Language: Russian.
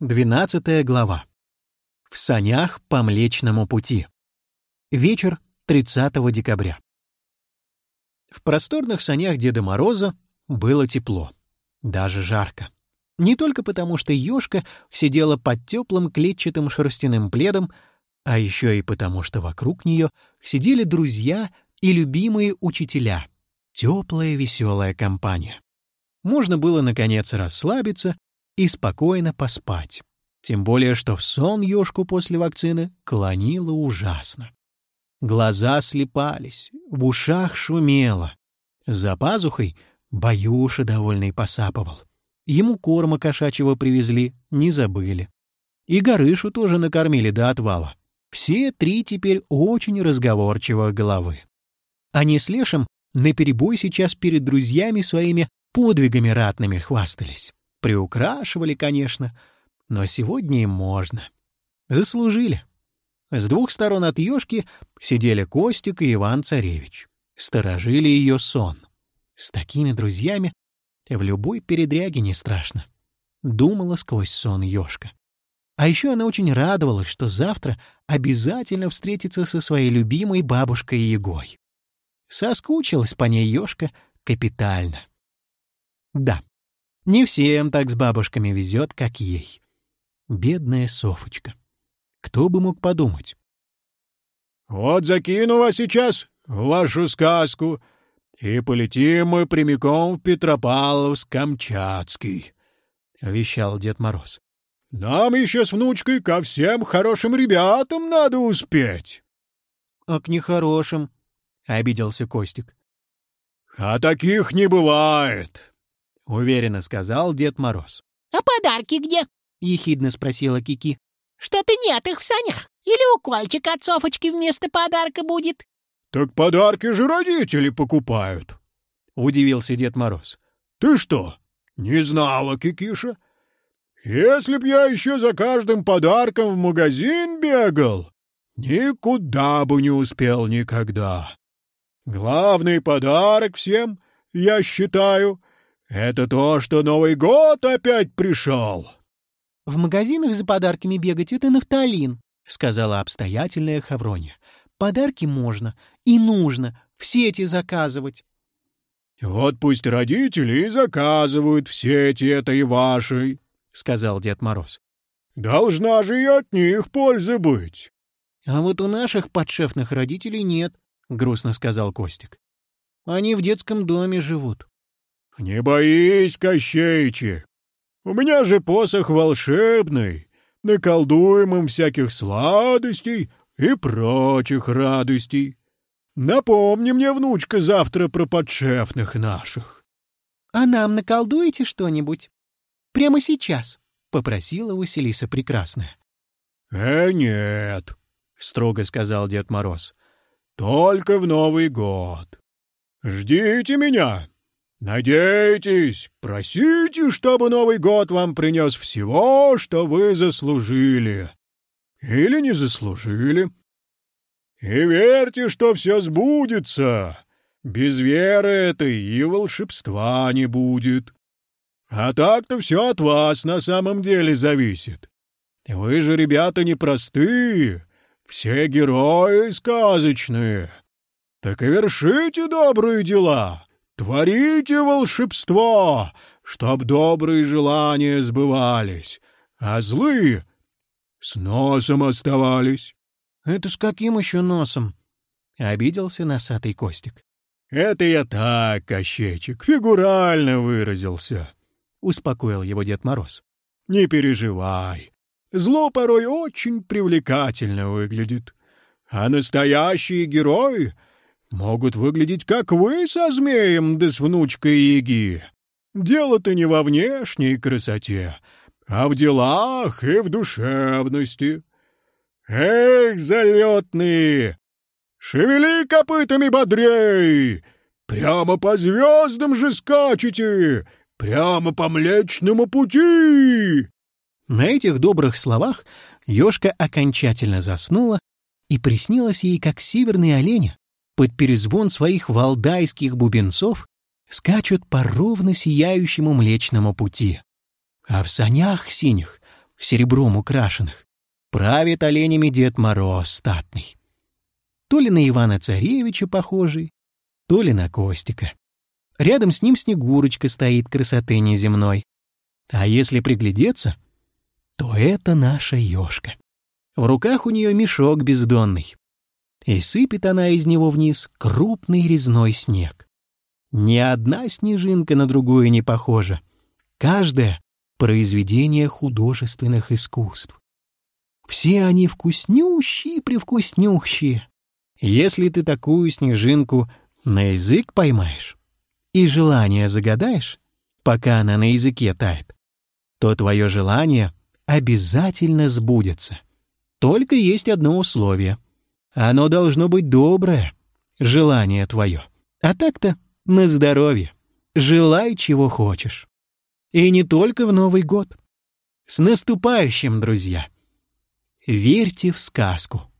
Двенадцатая глава. В санях по Млечному пути. Вечер 30 декабря. В просторных санях Деда Мороза было тепло, даже жарко. Не только потому, что ёшка сидела под теплым клетчатым шерстяным пледом, а еще и потому, что вокруг нее сидели друзья и любимые учителя. Теплая веселая компания. Можно было, наконец, расслабиться и спокойно поспать. Тем более, что в сон ёшку после вакцины клонило ужасно. Глаза слепались, в ушах шумело. За пазухой Баюша довольный посапывал. Ему корма кошачьего привезли, не забыли. И Горышу тоже накормили до отвала. Все три теперь очень разговорчивых головы. Они с Лешем наперебой сейчас перед друзьями своими подвигами ратными хвастались. Приукрашивали, конечно, но сегодня им можно. Заслужили. С двух сторон от ёшки сидели Костик и Иван-Царевич. Сторожили ее сон. С такими друзьями в любой передряге не страшно. Думала сквозь сон ёшка. А еще она очень радовалась, что завтра обязательно встретится со своей любимой бабушкой Егой. Соскучилась по ней ёшка капитально. Да, не всем так с бабушками везет, как ей. Бедная Софочка. Кто бы мог подумать? «Вот закину вас сейчас в вашу сказку, и полетим мы прямиком в Петропавловск-Камчатский», — вещал Дед Мороз. «Нам еще с внучкой ко всем хорошим ребятам надо успеть». «А к нехорошим?» — обиделся Костик. «А таких не бывает», — уверенно сказал Дед Мороз. «А подарки где?» — ехидно спросила Кики. «Что-то нет их в санях. Или укольчик от Софочки вместо подарка будет?» «Так подарки же родители покупают», — удивился Дед Мороз. «Ты что, не знала, Кикиша? Если б я еще за каждым подарком в магазин бегал, никуда бы не успел никогда. Главный подарок всем, я считаю, «Это то, что Новый год опять пришел!» «В магазинах за подарками бегать — это нафталин», — сказала обстоятельная Хаврония. «Подарки можно и нужно в сети заказывать». «Вот пусть родители и заказывают в сети этой вашей», — сказал Дед Мороз. «Должна же и от них польза быть». «А вот у наших подшефных родителей нет», — грустно сказал Костик. «Они в детском доме живут». «Не боись, Кощейчик, у меня же посох волшебный, наколдуем им всяких сладостей и прочих радостей. Напомни мне, внучка, завтра про подшефных наших». «А нам наколдуете что-нибудь? Прямо сейчас?» — попросила Василиса Прекрасная. «Э, нет», — строго сказал Дед Мороз, — «только в Новый год. Ждите меня, Надейтесь, просите, чтобы Новый год вам принес всего, что вы заслужили. Или не заслужили. И верьте, что все сбудется. Без веры этой и волшебства не будет. А так-то все от вас на самом деле зависит. Вы же, ребята, непростые, все герои сказочные. Так и вершите добрые дела, Творите волшебство, чтоб добрые желания сбывались, а злые с носом оставались. — Это с каким еще носом? — обиделся носатый Костик. — Это я так, Кощечек, фигурально выразился, — успокоил его Дед Мороз. — Не переживай. Зло порой очень привлекательно выглядит, а настоящие герои могут выглядеть, как вы со змеем да с внучкой Яги. Дело-то не во внешней красоте, а в делах и в душевности. Эх, залетные! Шевели копытами бодрей! Прямо по звездам же скачете! Прямо по Млечному пути!» На этих добрых словах Ёшка окончательно заснула, и приснилась ей, как северные олени под перезвон своих валдайских бубенцов скачут по ровно сияющему Млечному пути. А в санях синих серебром украшенных, правит оленями Дед Мороз статный. То ли на Ивана Царевича похожий, то ли на Костика. Рядом с ним Снегурочка стоит красоты неземной. А если приглядеться, то это наша ёшка. В руках у нее мешок бездонный. И сыпет она из него вниз крупный резной снег. Ни одна снежинка на другую не похожа. Каждая — произведение художественных искусств. Все они вкуснющие, привкуснющие. Если ты такую снежинку на язык поймаешь и желание загадаешь, пока она на языке тает, то твое желание обязательно сбудется. Только есть одно условие. Оно должно быть доброе, желание твое. А так-то на здоровье. Желай, чего хочешь. И не только в Новый год. С наступающим, друзья! Верьте в сказку.